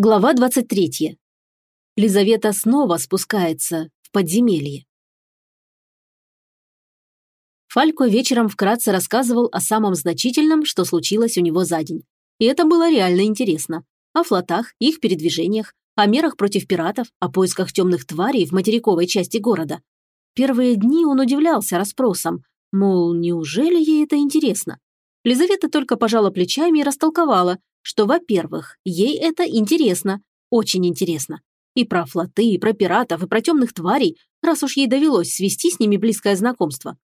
Глава 23. Лизавета снова спускается в подземелье. Фалько вечером вкратце рассказывал о самом значительном, что случилось у него за день. И это было реально интересно. О флотах, их передвижениях, о мерах против пиратов, о поисках темных тварей в материковой части города. Первые дни он удивлялся расспросам, мол, неужели ей это интересно? Лизавета только пожала плечами и растолковала, что, во-первых, ей это интересно, очень интересно. И про флоты, и про пиратов, и про темных тварей, раз уж ей довелось свести с ними близкое знакомство.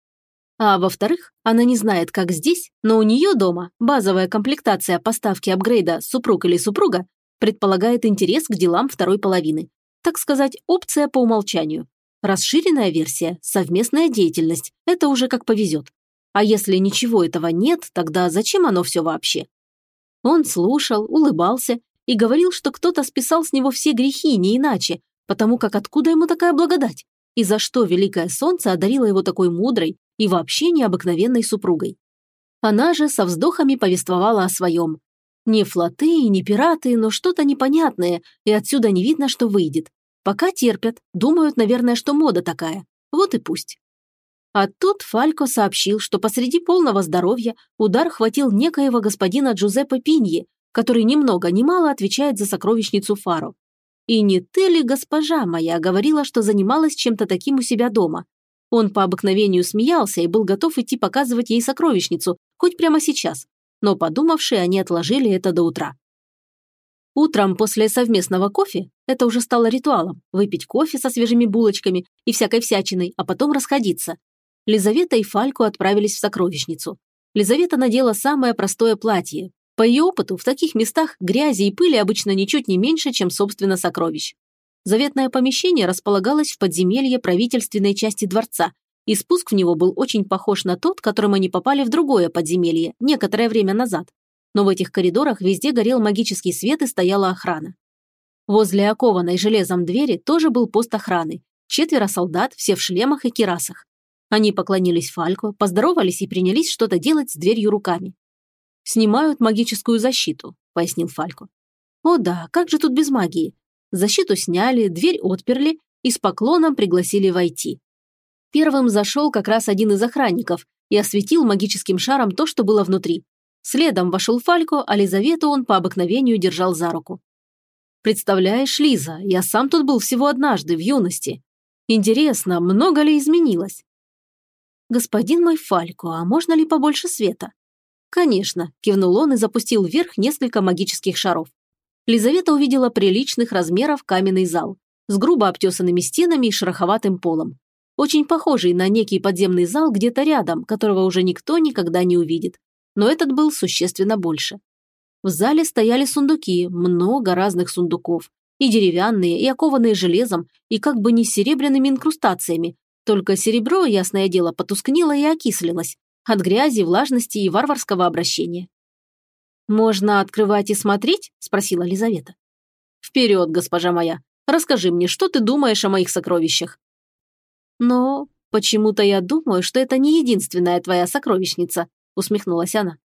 А во-вторых, она не знает, как здесь, но у нее дома базовая комплектация поставки апгрейда «супруг или супруга» предполагает интерес к делам второй половины. Так сказать, опция по умолчанию. Расширенная версия – совместная деятельность. Это уже как повезет. А если ничего этого нет, тогда зачем оно все вообще? Он слушал, улыбался и говорил, что кто-то списал с него все грехи, не иначе, потому как откуда ему такая благодать? И за что Великое Солнце одарило его такой мудрой и вообще необыкновенной супругой? Она же со вздохами повествовала о своем. Не флоты, не пираты, но что-то непонятное, и отсюда не видно, что выйдет. Пока терпят, думают, наверное, что мода такая. Вот и пусть. А тут Фалько сообщил, что посреди полного здоровья удар хватил некоего господина Джузеппе Пиньи, который ни много ни мало отвечает за сокровищницу Фаро. И не ты ли, госпожа моя, говорила, что занималась чем-то таким у себя дома? Он по обыкновению смеялся и был готов идти показывать ей сокровищницу, хоть прямо сейчас. Но подумавшие, они отложили это до утра. Утром после совместного кофе, это уже стало ритуалом, выпить кофе со свежими булочками и всякой всячиной, а потом расходиться. Лизавета и Фальку отправились в сокровищницу. Лизавета надела самое простое платье. По ее опыту, в таких местах грязи и пыли обычно ничуть не меньше, чем собственно сокровищ. Заветное помещение располагалось в подземелье правительственной части дворца, и спуск в него был очень похож на тот, которым они попали в другое подземелье некоторое время назад. Но в этих коридорах везде горел магический свет и стояла охрана. Возле окованной железом двери тоже был пост охраны. Четверо солдат, все в шлемах и кирасах. Они поклонились Фалько, поздоровались и принялись что-то делать с дверью руками. «Снимают магическую защиту», – пояснил Фалько. «О да, как же тут без магии? Защиту сняли, дверь отперли и с поклоном пригласили войти. Первым зашел как раз один из охранников и осветил магическим шаром то, что было внутри. Следом вошел Фалько, а Лизавету он по обыкновению держал за руку. «Представляешь, Лиза, я сам тут был всего однажды, в юности. Интересно, много ли изменилось? «Господин мой Фалько, а можно ли побольше света?» «Конечно», – кивнул он и запустил вверх несколько магических шаров. Лизавета увидела приличных размеров каменный зал с грубо обтесанными стенами и шероховатым полом. Очень похожий на некий подземный зал где-то рядом, которого уже никто никогда не увидит. Но этот был существенно больше. В зале стояли сундуки, много разных сундуков. И деревянные, и окованные железом, и как бы не серебряными инкрустациями, только серебро, ясное дело, потускнело и окислилось от грязи, влажности и варварского обращения. «Можно открывать и смотреть?» – спросила Лизавета. «Вперед, госпожа моя! Расскажи мне, что ты думаешь о моих сокровищах?» «Но почему-то я думаю, что это не единственная твоя сокровищница», – усмехнулась она.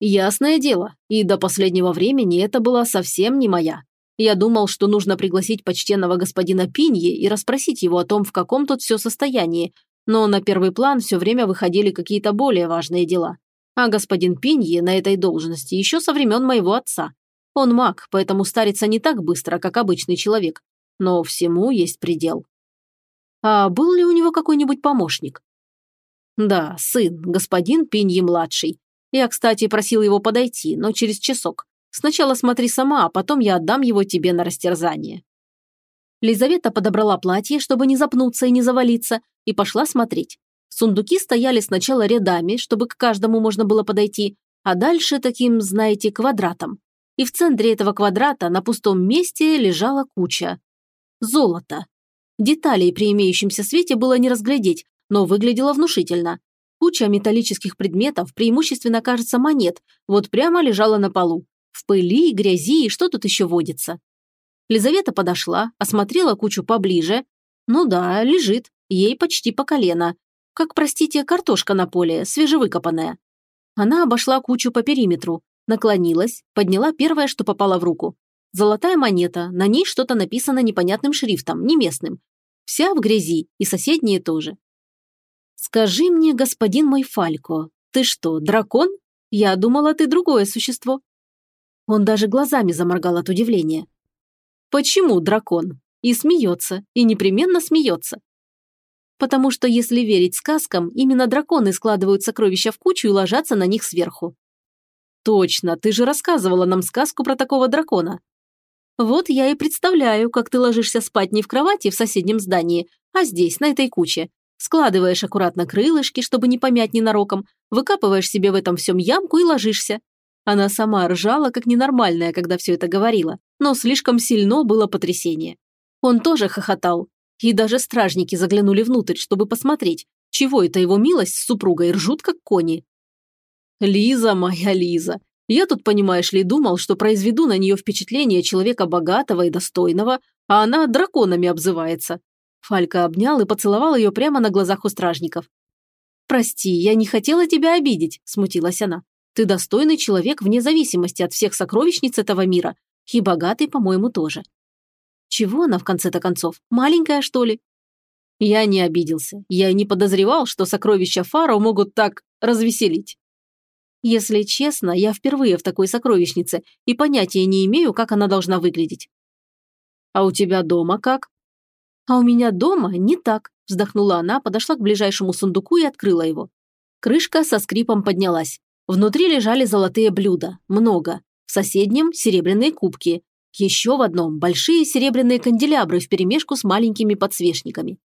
«Ясное дело, и до последнего времени это была совсем не моя. Я думал, что нужно пригласить почтенного господина Пиньи и расспросить его о том, в каком тут все состоянии, но на первый план все время выходили какие-то более важные дела. А господин Пиньи на этой должности еще со времен моего отца. Он маг, поэтому старится не так быстро, как обычный человек. Но всему есть предел. А был ли у него какой-нибудь помощник? Да, сын, господин Пиньи-младший. Я, кстати, просил его подойти, но через часок. Сначала смотри сама, а потом я отдам его тебе на растерзание». Лизавета подобрала платье, чтобы не запнуться и не завалиться, и пошла смотреть. Сундуки стояли сначала рядами, чтобы к каждому можно было подойти, а дальше таким, знаете, квадратом. И в центре этого квадрата на пустом месте лежала куча. Золота. Деталей при имеющемся свете было не разглядеть, но выглядело внушительно. Куча металлических предметов, преимущественно, кажется, монет, вот прямо лежала на полу. В пыли, грязи и что тут еще водится. Лизавета подошла, осмотрела кучу поближе. Ну да, лежит, ей почти по колено. Как, простите, картошка на поле, свежевыкопанная. Она обошла кучу по периметру, наклонилась, подняла первое, что попало в руку. Золотая монета, на ней что-то написано непонятным шрифтом, не местным. Вся в грязи, и соседние тоже. «Скажи мне, господин мой Фалько, ты что, дракон? Я думала, ты другое существо». Он даже глазами заморгал от удивления. «Почему дракон?» И смеется, и непременно смеется. Потому что, если верить сказкам, именно драконы складывают сокровища в кучу и ложатся на них сверху. Точно, ты же рассказывала нам сказку про такого дракона. Вот я и представляю, как ты ложишься спать не в кровати в соседнем здании, а здесь, на этой куче. Складываешь аккуратно крылышки, чтобы не помять ненароком, выкапываешь себе в этом всем ямку и ложишься. Она сама ржала, как ненормальная, когда все это говорила, но слишком сильно было потрясение. Он тоже хохотал. И даже стражники заглянули внутрь, чтобы посмотреть, чего это его милость с супругой ржут, как кони. «Лиза, моя Лиза, я тут, понимаешь ли, думал, что произведу на нее впечатление человека богатого и достойного, а она драконами обзывается». Фалька обнял и поцеловал ее прямо на глазах у стражников. «Прости, я не хотела тебя обидеть», – смутилась она. «Ты достойный человек вне зависимости от всех сокровищниц этого мира, и богатый, по-моему, тоже. Чего она в конце-то концов? Маленькая, что ли? Я не обиделся. Я и не подозревал, что сокровища Фаро могут так развеселить. Если честно, я впервые в такой сокровищнице и понятия не имею, как она должна выглядеть. А у тебя дома как? А у меня дома не так, вздохнула она, подошла к ближайшему сундуку и открыла его. Крышка со скрипом поднялась. Внутри лежали золотые блюда, много. В соседнем – серебряные кубки, еще в одном – большие серебряные канделябры вперемешку с маленькими подсвечниками.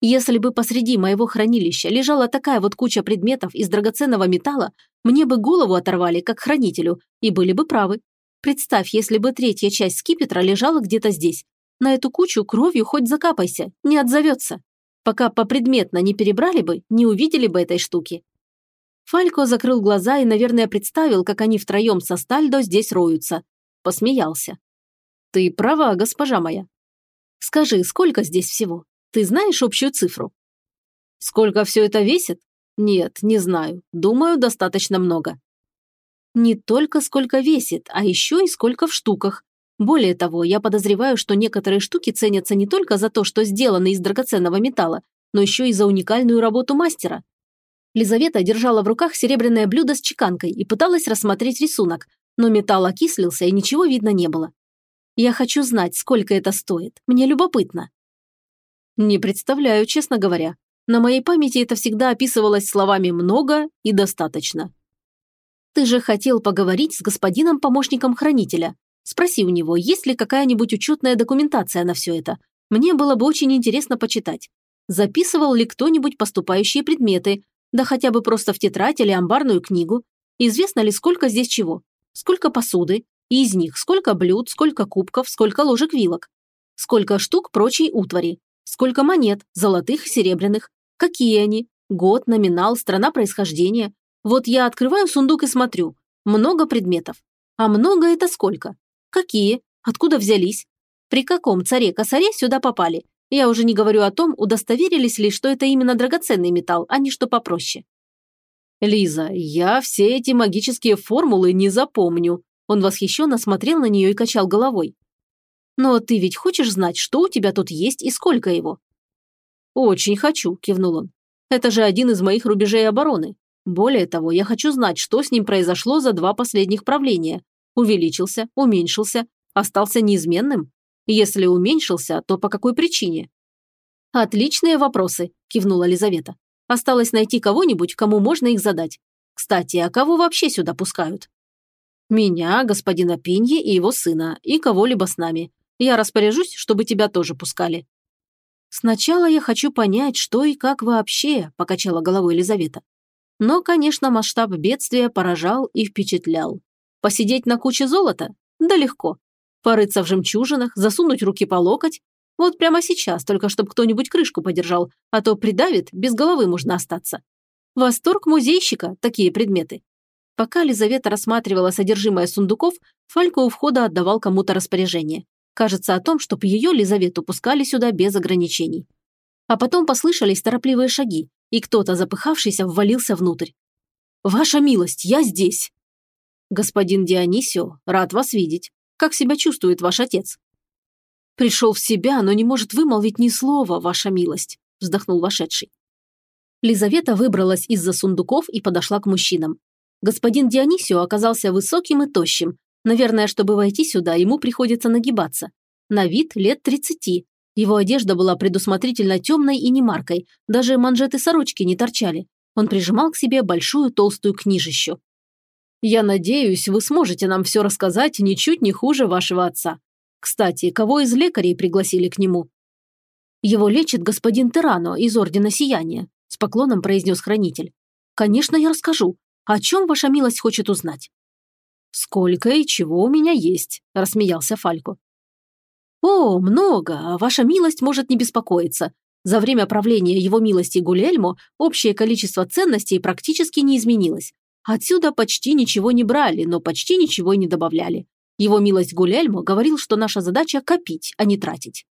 Если бы посреди моего хранилища лежала такая вот куча предметов из драгоценного металла, мне бы голову оторвали, как хранителю, и были бы правы. Представь, если бы третья часть скипетра лежала где-то здесь. На эту кучу кровью хоть закапайся, не отзовется. Пока попредметно не перебрали бы, не увидели бы этой штуки. Фалько закрыл глаза и, наверное, представил, как они втроем со Стальдо здесь роются, посмеялся. «Ты права, госпожа моя. Скажи, сколько здесь всего? Ты знаешь общую цифру?» «Сколько все это весит? Нет, не знаю. Думаю, достаточно много». «Не только сколько весит, а еще и сколько в штуках. Более того, я подозреваю, что некоторые штуки ценятся не только за то, что сделаны из драгоценного металла, но еще и за уникальную работу мастера. Лизавета держала в руках серебряное блюдо с чеканкой и пыталась рассмотреть рисунок, но металл окислился и ничего видно не было. Я хочу знать, сколько это стоит. Мне любопытно. Не представляю, честно говоря. На моей памяти это всегда описывалось словами «много» и «достаточно». Ты же хотел поговорить с господином помощником хранителя. Спроси у него, есть ли какая-нибудь учетная документация на все это. Мне было бы очень интересно почитать. Записывал ли кто-нибудь поступающие предметы, да хотя бы просто в тетрадь или амбарную книгу. Известно ли, сколько здесь чего сколько посуды, и из них сколько блюд, сколько кубков, сколько ложек-вилок, сколько штук прочей утвари, сколько монет, золотых и серебряных, какие они, год, номинал, страна происхождения. Вот я открываю сундук и смотрю. Много предметов. А много это сколько? Какие? Откуда взялись? При каком царе-косаре сюда попали? Я уже не говорю о том, удостоверились ли, что это именно драгоценный металл, а не что попроще. «Лиза, я все эти магические формулы не запомню». Он восхищенно смотрел на нее и качал головой. «Но ты ведь хочешь знать, что у тебя тут есть и сколько его?» «Очень хочу», – кивнул он. «Это же один из моих рубежей обороны. Более того, я хочу знать, что с ним произошло за два последних правления. Увеличился, уменьшился, остался неизменным? Если уменьшился, то по какой причине?» «Отличные вопросы», – кивнула Лизавета. Осталось найти кого-нибудь, кому можно их задать. Кстати, а кого вообще сюда пускают? Меня, господина Пиньи и его сына, и кого-либо с нами. Я распоряжусь, чтобы тебя тоже пускали. Сначала я хочу понять, что и как вообще, покачала головой Елизавета. Но, конечно, масштаб бедствия поражал и впечатлял. Посидеть на куче золота? Да легко. Порыться в жемчужинах, засунуть руки по локоть вот прямо сейчас, только чтобы кто-нибудь крышку подержал, а то придавит, без головы можно остаться. Восторг музейщика – такие предметы. Пока Лизавета рассматривала содержимое сундуков, Фалько у входа отдавал кому-то распоряжение. Кажется, о том, чтобы ее, Лизавету, пускали сюда без ограничений. А потом послышались торопливые шаги, и кто-то, запыхавшийся, ввалился внутрь. «Ваша милость, я здесь!» «Господин Дионисио, рад вас видеть. Как себя чувствует ваш отец?» «Пришел в себя, но не может вымолвить ни слова, ваша милость», – вздохнул вошедший. Лизавета выбралась из-за сундуков и подошла к мужчинам. Господин Дионисио оказался высоким и тощим. Наверное, чтобы войти сюда, ему приходится нагибаться. На вид лет тридцати. Его одежда была предусмотрительно темной и немаркой, даже манжеты сорочки не торчали. Он прижимал к себе большую толстую книжищу. «Я надеюсь, вы сможете нам все рассказать ничуть не хуже вашего отца. Кстати, кого из лекарей пригласили к нему?» «Его лечит господин Терано из Ордена Сияния», – с поклоном произнес хранитель. «Конечно, я расскажу. О чем ваша милость хочет узнать?» «Сколько и чего у меня есть», – рассмеялся Фалько. «О, много, ваша милость может не беспокоиться. За время правления его милости Гулельмо общее количество ценностей практически не изменилось. Отсюда почти ничего не брали, но почти ничего и не добавляли. Его милость Гулельмо говорил, что наша задача – копить, а не тратить.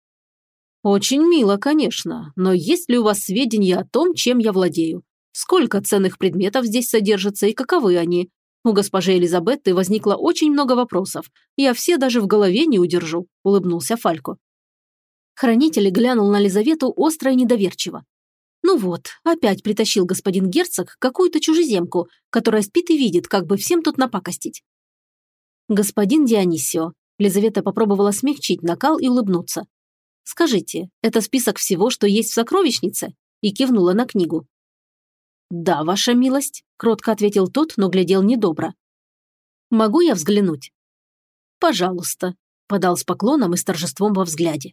«Очень мило, конечно, но есть ли у вас сведения о том, чем я владею? Сколько ценных предметов здесь содержится и каковы они? У госпожи Элизабетты возникло очень много вопросов. Я все даже в голове не удержу», – улыбнулся Фалько. Хранитель глянул на Лизавету остро и недоверчиво. Ну вот, опять притащил господин герцог какую-то чужеземку, которая спит и видит, как бы всем тут напакостить. Господин Дионисио, Лизавета попробовала смягчить накал и улыбнуться. «Скажите, это список всего, что есть в сокровищнице?» и кивнула на книгу. «Да, ваша милость», – кротко ответил тот, но глядел недобро. «Могу я взглянуть?» «Пожалуйста», – подал с поклоном и с торжеством во взгляде.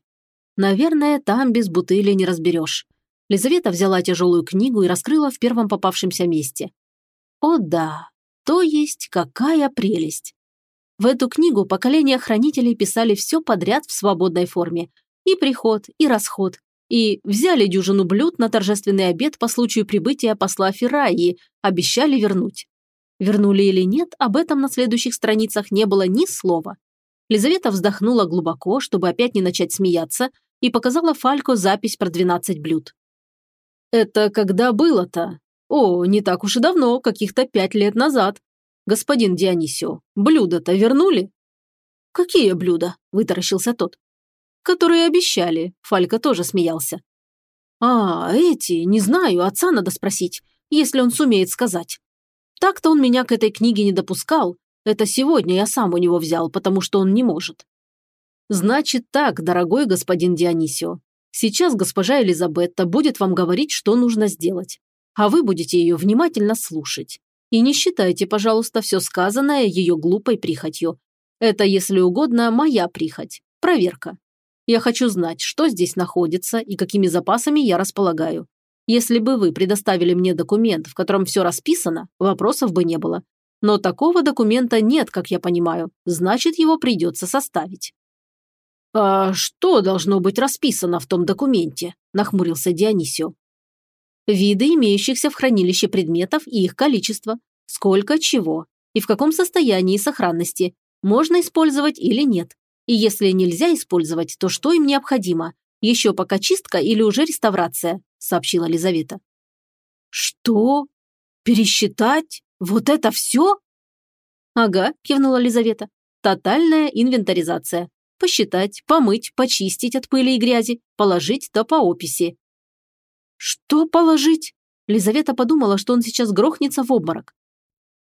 «Наверное, там без бутыли не разберешь». Лизавета взяла тяжелую книгу и раскрыла в первом попавшемся месте. О да, то есть какая прелесть! В эту книгу поколения хранителей писали все подряд в свободной форме. И приход, и расход. И взяли дюжину блюд на торжественный обед по случаю прибытия посла Ферраи, обещали вернуть. Вернули или нет, об этом на следующих страницах не было ни слова. Лизавета вздохнула глубоко, чтобы опять не начать смеяться, и показала Фалько запись про 12 блюд. «Это когда было-то? О, не так уж и давно, каких-то пять лет назад. Господин Дионисио, блюда-то вернули?» «Какие блюда?» – вытаращился тот. «Которые обещали», – Фалька тоже смеялся. «А, эти, не знаю, отца надо спросить, если он сумеет сказать. Так-то он меня к этой книге не допускал. Это сегодня я сам у него взял, потому что он не может». «Значит так, дорогой господин Дионисио, Сейчас госпожа Элизабетта будет вам говорить, что нужно сделать, а вы будете ее внимательно слушать. И не считайте, пожалуйста, все сказанное ее глупой прихотью. Это, если угодно, моя прихоть. Проверка. Я хочу знать, что здесь находится и какими запасами я располагаю. Если бы вы предоставили мне документ, в котором все расписано, вопросов бы не было. Но такого документа нет, как я понимаю, значит, его придется составить. «А что должно быть расписано в том документе?» – нахмурился Дионисио. «Виды имеющихся в хранилище предметов и их количество, сколько чего и в каком состоянии сохранности, можно использовать или нет. И если нельзя использовать, то что им необходимо? Еще пока чистка или уже реставрация?» – сообщила Лизавета. «Что? Пересчитать? Вот это все?» «Ага», – кивнула Лизавета. «Тотальная инвентаризация посчитать, помыть, почистить от пыли и грязи, положить да по описи. Что положить? Лизавета подумала, что он сейчас грохнется в обморок.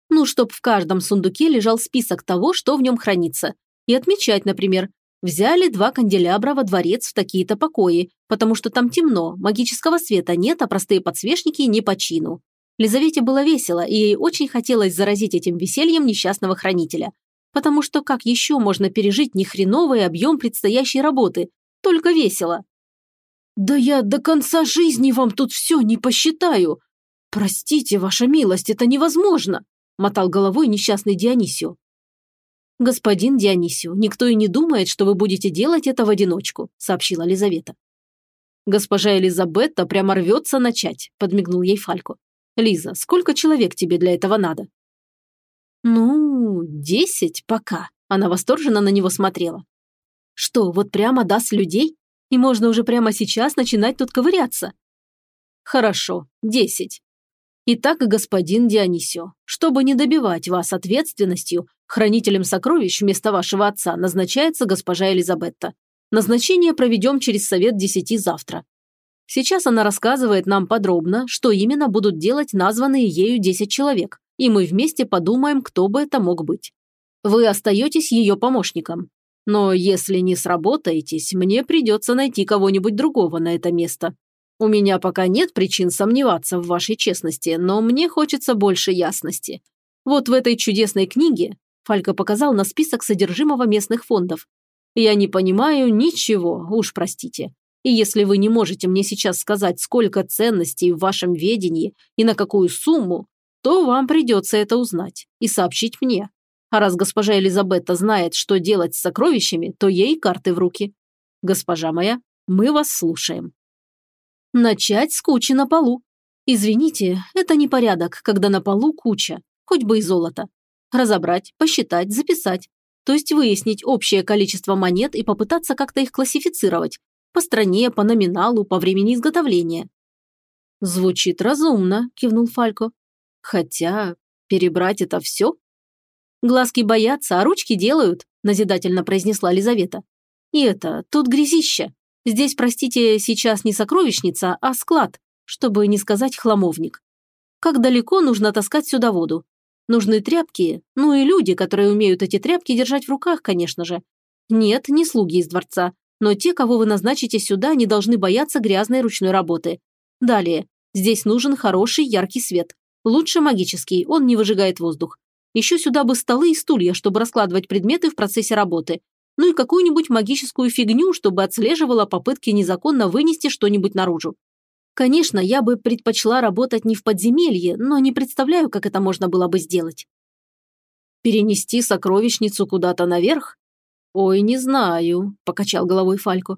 Ну, чтоб в каждом сундуке лежал список того, что в нем хранится. И отмечать, например, взяли два канделябра во дворец в такие-то покои, потому что там темно, магического света нет, а простые подсвечники не по чину. Лизавете было весело, и ей очень хотелось заразить этим весельем несчастного хранителя. Потому что как еще можно пережить нехреновый объем предстоящей работы? Только весело. «Да я до конца жизни вам тут все не посчитаю. Простите, ваша милость, это невозможно», – мотал головой несчастный Дионисио. «Господин Дионисио, никто и не думает, что вы будете делать это в одиночку», – сообщила Лизавета. «Госпожа Элизабетта прямо рвется начать», – подмигнул ей Фалько. «Лиза, сколько человек тебе для этого надо?» «Ну, десять пока», – она восторженно на него смотрела. «Что, вот прямо даст людей? И можно уже прямо сейчас начинать тут ковыряться?» «Хорошо, десять. Итак, господин Дионисио, чтобы не добивать вас ответственностью, хранителем сокровищ вместо вашего отца назначается госпожа Элизабетта. Назначение проведем через совет десяти завтра. Сейчас она рассказывает нам подробно, что именно будут делать названные ею десять человек, и мы вместе подумаем, кто бы это мог быть. Вы остаетесь ее помощником. Но если не сработаетесь, мне придется найти кого-нибудь другого на это место. У меня пока нет причин сомневаться в вашей честности, но мне хочется больше ясности. Вот в этой чудесной книге Фалька показал на список содержимого местных фондов. Я не понимаю ничего, уж простите. И если вы не можете мне сейчас сказать, сколько ценностей в вашем ведении и на какую сумму, то вам придется это узнать и сообщить мне. А раз госпожа Элизабетта знает, что делать с сокровищами, то ей карты в руки. Госпожа моя, мы вас слушаем. Начать с кучи на полу. Извините, это не порядок, когда на полу куча, хоть бы и золото. Разобрать, посчитать, записать. То есть выяснить общее количество монет и попытаться как-то их классифицировать. По стране, по номиналу, по времени изготовления. Звучит разумно, кивнул Фалько. Хотя, перебрать это все? Глазки боятся, а ручки делают, назидательно произнесла Лизавета. И это, тут грязище. Здесь, простите, сейчас не сокровищница, а склад, чтобы не сказать хламовник. Как далеко нужно таскать сюда воду? Нужны тряпки, ну и люди, которые умеют эти тряпки держать в руках, конечно же. Нет, не слуги из дворца, но те, кого вы назначите сюда, не должны бояться грязной ручной работы. Далее, здесь нужен хороший яркий свет. Лучше магический, он не выжигает воздух. Еще сюда бы столы и стулья, чтобы раскладывать предметы в процессе работы ну и какую-нибудь магическую фигню, чтобы отслеживала попытки незаконно вынести что-нибудь наружу. Конечно, я бы предпочла работать не в подземелье, но не представляю, как это можно было бы сделать. Перенести сокровищницу куда-то наверх? Ой, не знаю, покачал головой Фалько.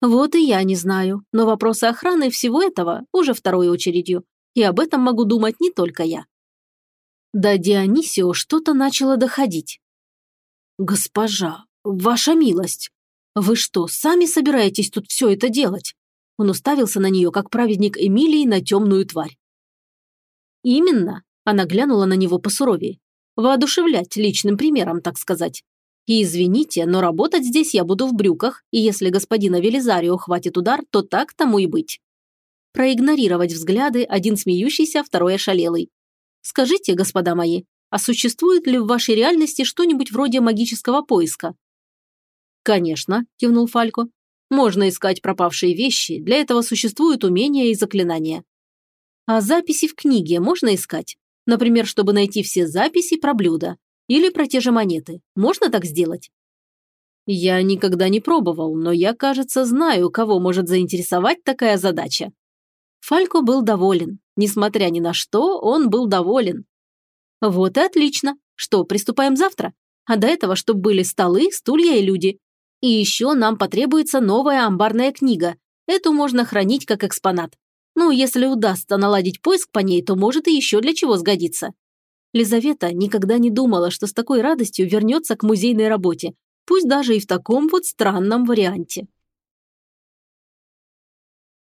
Вот и я не знаю, но вопросы охраны всего этого уже второй очередью, и об этом могу думать не только я. До Дионисио что-то начало доходить. «Госпожа, «Ваша милость, вы что, сами собираетесь тут все это делать?» Он уставился на нее, как праведник Эмилии на темную тварь. «Именно», – она глянула на него посуровее. «Воодушевлять личным примером, так сказать. И извините, но работать здесь я буду в брюках, и если господина Велизарио хватит удар, то так тому и быть». Проигнорировать взгляды, один смеющийся, второй ошалелый. «Скажите, господа мои, а существует ли в вашей реальности что-нибудь вроде магического поиска? «Конечно», – кивнул Фалько. «Можно искать пропавшие вещи, для этого существуют умения и заклинания». «А записи в книге можно искать? Например, чтобы найти все записи про блюда или про те же монеты. Можно так сделать?» «Я никогда не пробовал, но я, кажется, знаю, кого может заинтересовать такая задача». Фалько был доволен. Несмотря ни на что, он был доволен. «Вот и отлично. Что, приступаем завтра? А до этого, чтобы были столы, стулья и люди. И еще нам потребуется новая амбарная книга. Эту можно хранить как экспонат. Ну, если удастся наладить поиск по ней, то может и еще для чего сгодится. Лизавета никогда не думала, что с такой радостью вернется к музейной работе, пусть даже и в таком вот странном варианте.